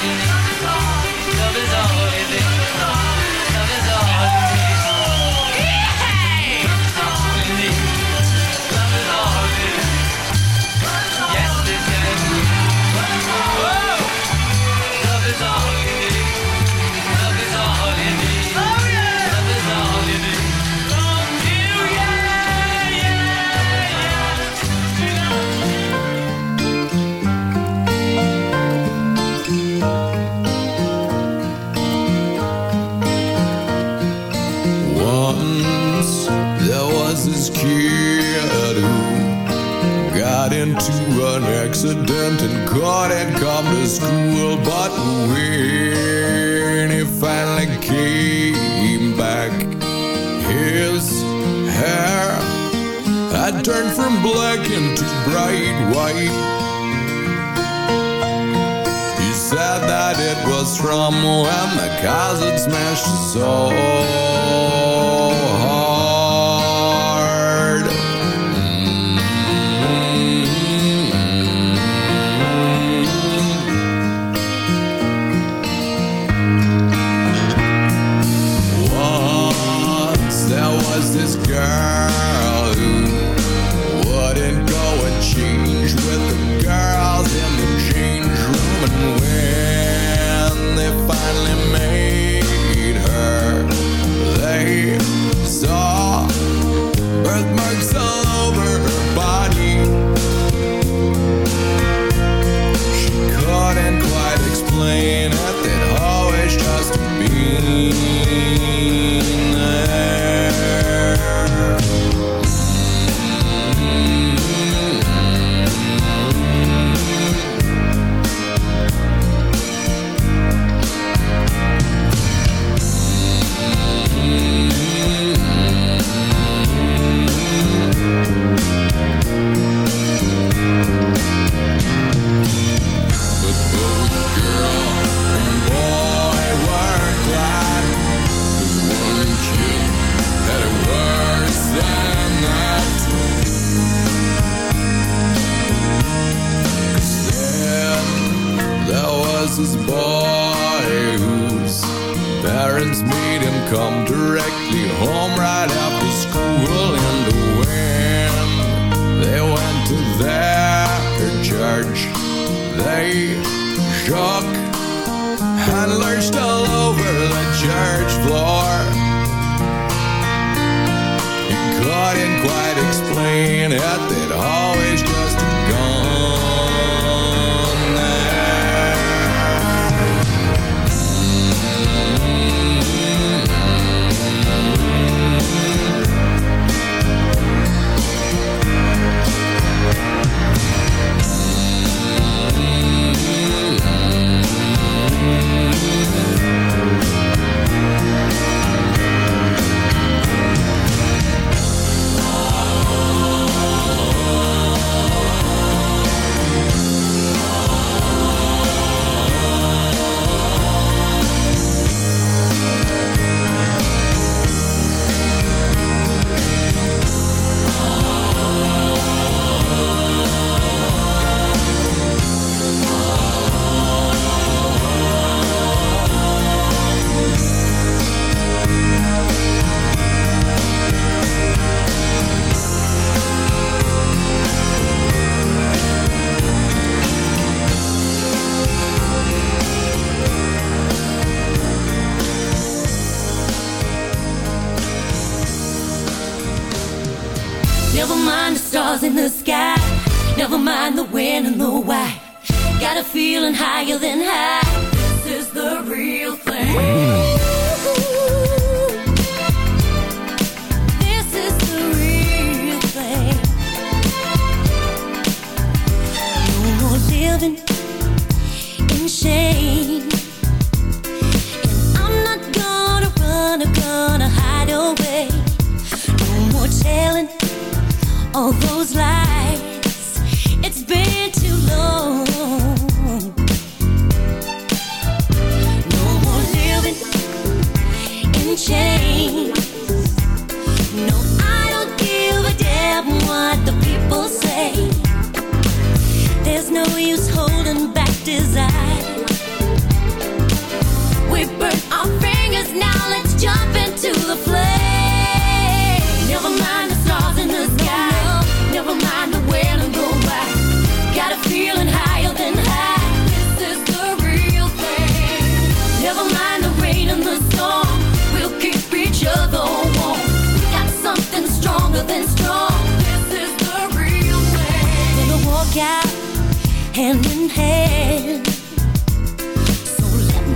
Love is all and couldn't come to school. But when he finally came back, his hair had turned from black into bright white. He said that it was from when the cars had smashed so hard.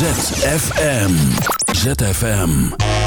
ZFM. ZFM.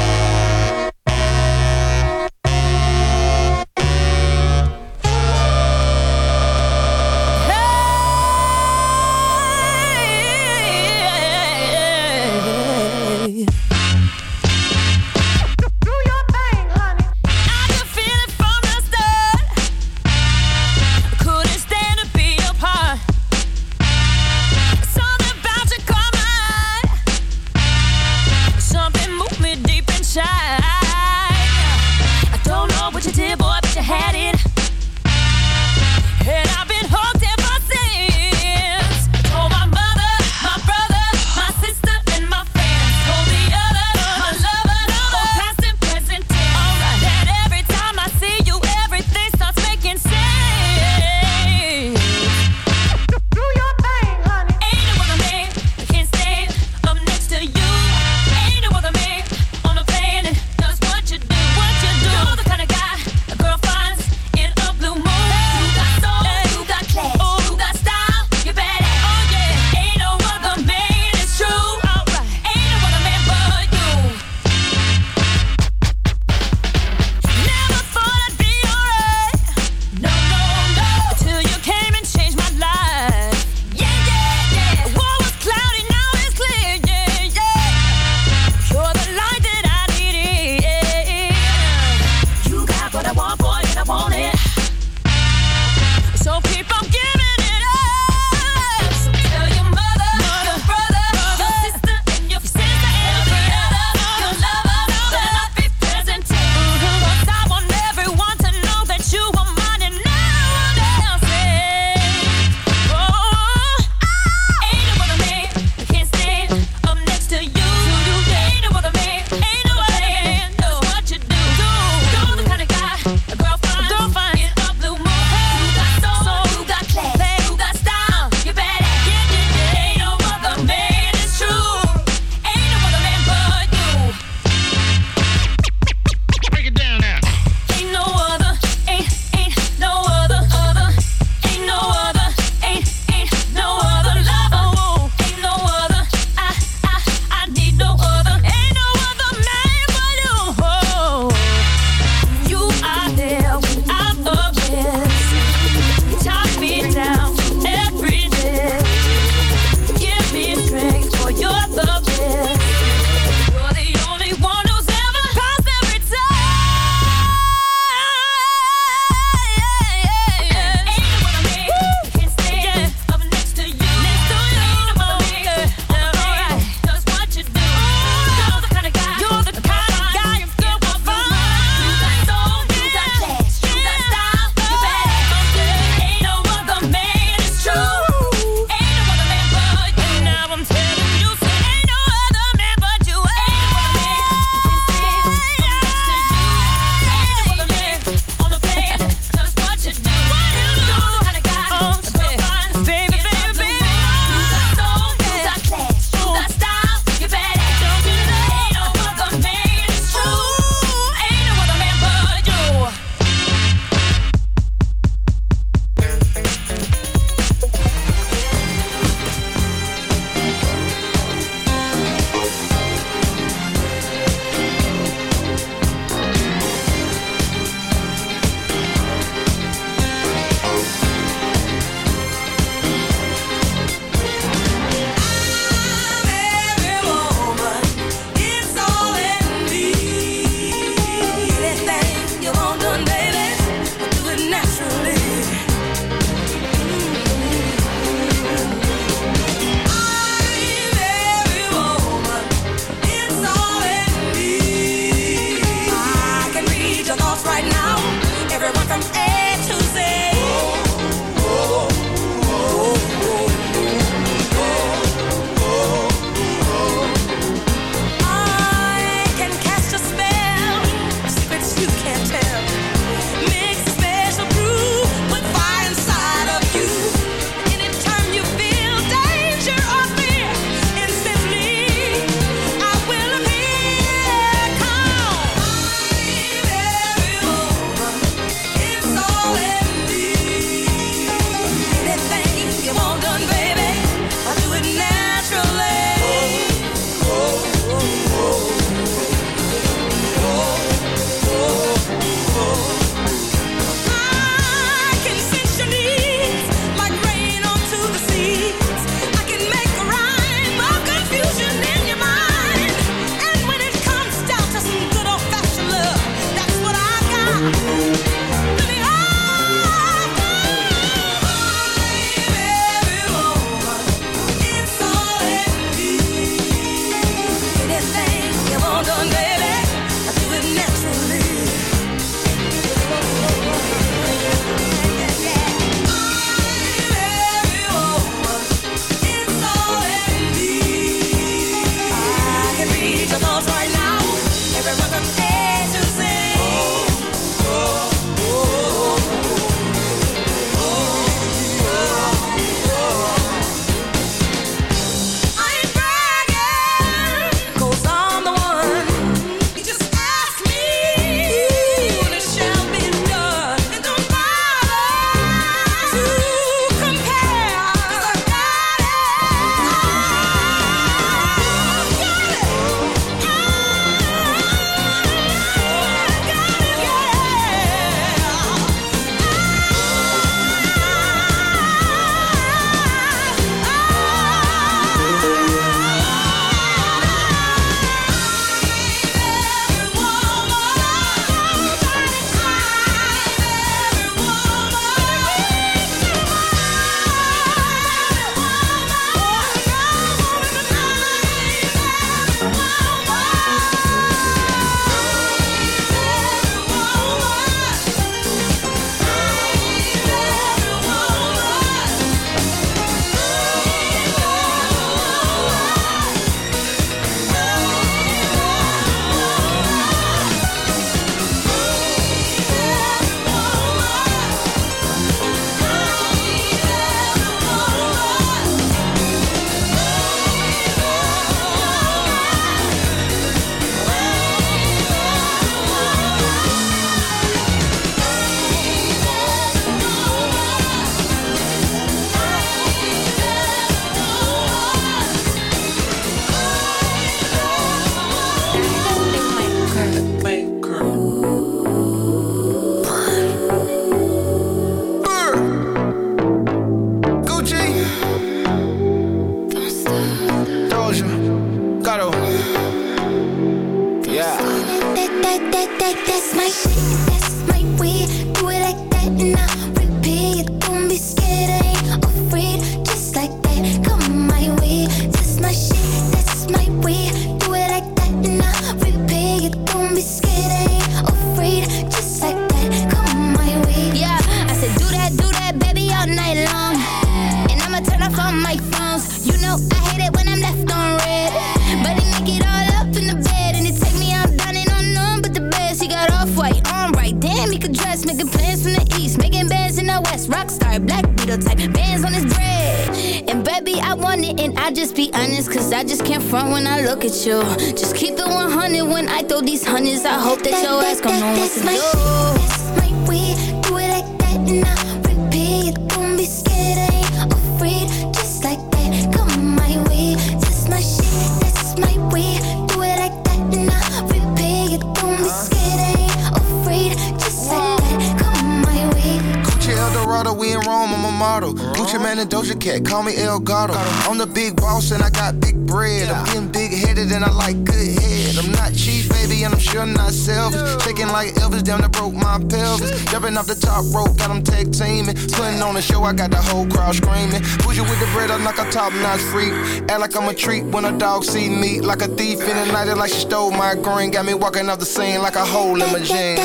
Got the whole crowd screaming. Bougie with the bread, I'm like a top notch freak. Act like I'm a treat when a dog see me. Like a thief in the night, like she stole my green. Got me walking off the scene like a hole in my jeans.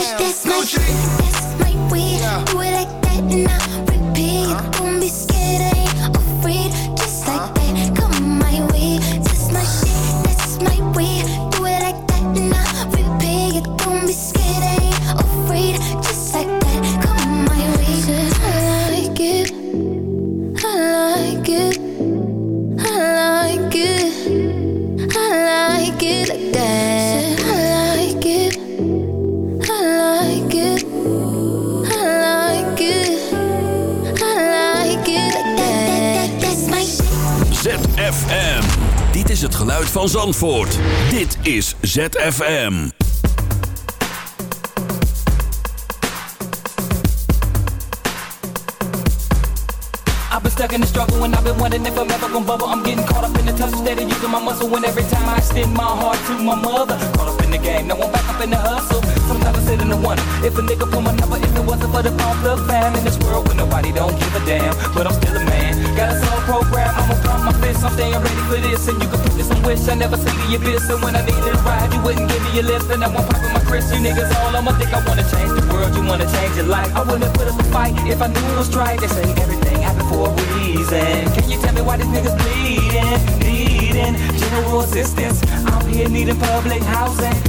Is ZFM. I've been stuck in the struggle and I've been wondering if I'm ever gonna bubble. I'm getting caught up in the tough steady using my muscle when every time I extend my heart to my mother. Caught up in the game, now I'm back up in the hustle. Sometimes I sit in the wonder if a nigga pull my number, if it wasn't for the pump the fam in this world where nobody don't give a damn. But I'm still a man, got a soul program. I'ma pump my fist, I'm staying ready for this. And you can put this on wish I never see the abyss. And when I needed a ride, you wouldn't give me a lift. And now I'm popping my Chris. You niggas all I'ma think I wanna change the world, you wanna change your life. I wouldn't put up a fight if I knew it was right. They say everything happened for a reason. Can you tell me why these niggas bleeding? Needing general assistance. I'm here needing public housing.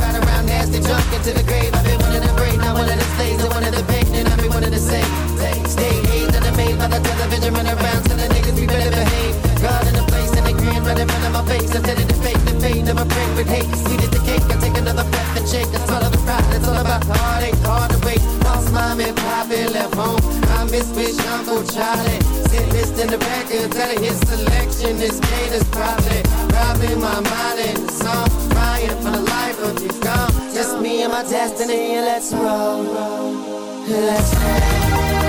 ride around nasty junk into the grave. I've been one of the brave, not one of the slaves, and one of the pain, and I've been one of the same. Stay hate that I'm by the television, run around till the niggas be better behave. God in the place, and the grin right in front of my face. I'm telling the fake, the pain of my brain with hate. Sweet as the cake, I take another breath and shake. I swallow the pride, it's all about heart happy left home. I miss Big Uncle Charlie. Sit list in the back and tell his selection. This gate is probably robbing my mind in the song. Crying for the life of you gone. Just me and my destiny, let's roll. Let's roll.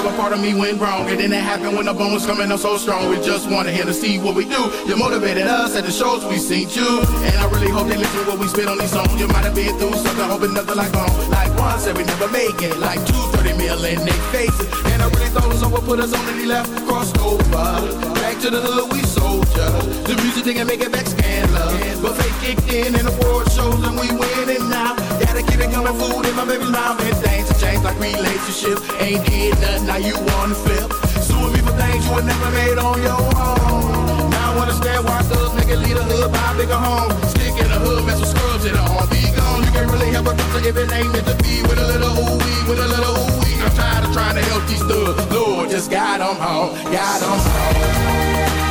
Sure, a part of me went wrong. And then it happened when the bones coming up so strong. We just wanted here to see what we do. You motivated us at the shows we seen you. And I really hope they listen to what we spit on these songs. You might have been through something, hoping nothing like home. Like one said we never make it. Like two, thirty million 30 mil in their faces. And I really thought someone put us on and he left, crossed over. Back to the hood, we soldier. The music didn't make it back scandalous. But fake kicked in and the world shows and we winning now. Gotta keep it coming, food in my baby's mouth. And things have changed like relationships. Ain't did nothing, now you wanna flip. Suing me for things you would never made on your own. Now I wanna understand why thugs make it lead a hood, buy a bigger home. Stick in the hood, mess with scrubs in the arm. Be gone, you can't really help a doctor if it ain't meant to be. With a little ooh wee, with a little ooh wee. I'm tired of trying to help these thugs. Lord, just guide them home, guide them home.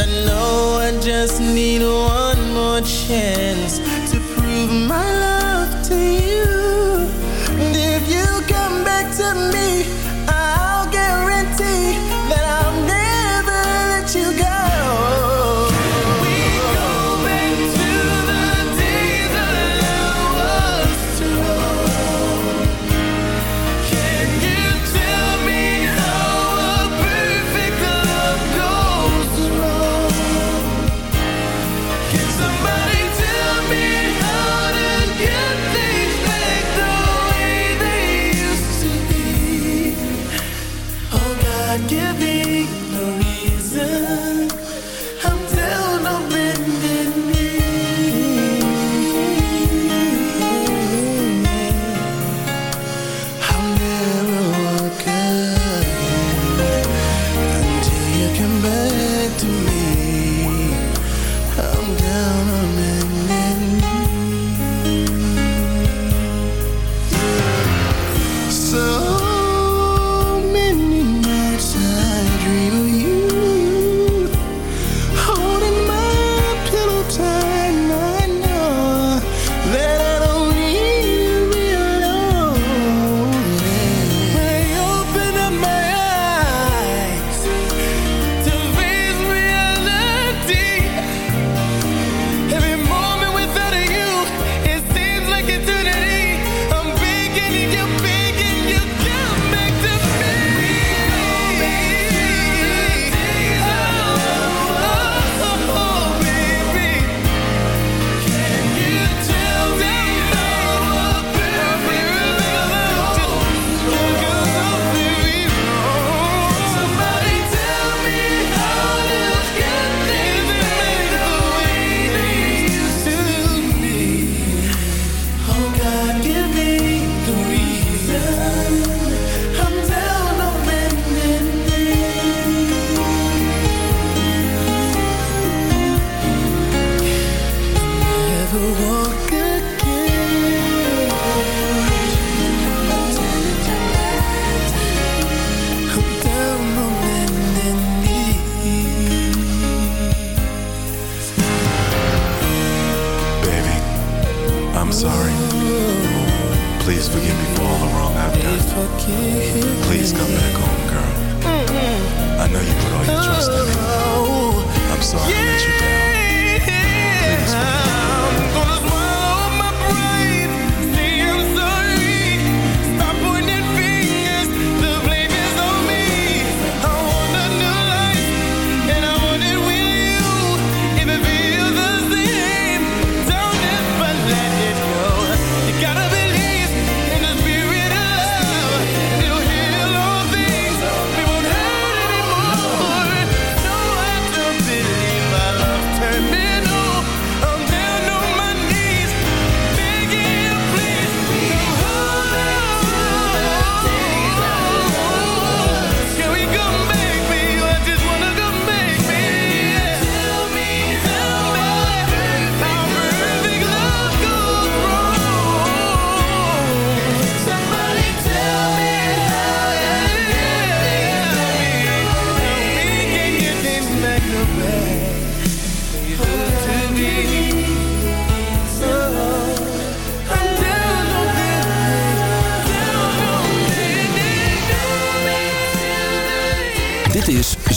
And I know I just need one more chance to prove my love.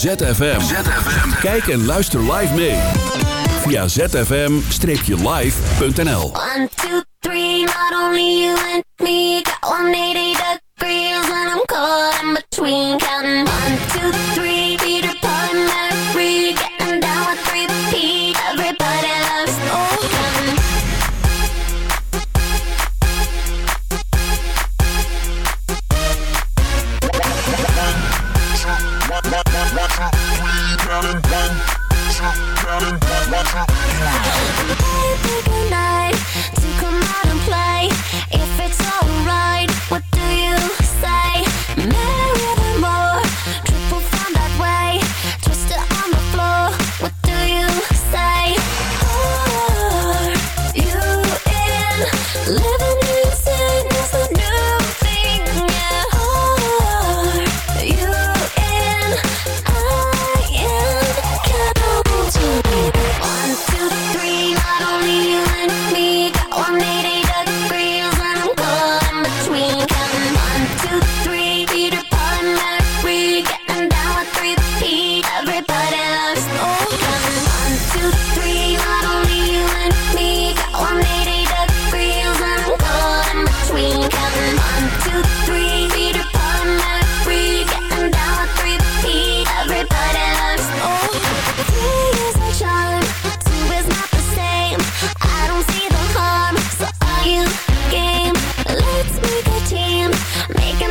ZFM. Kijk en luister live mee. Via zfm-live.nl not only you and me, Make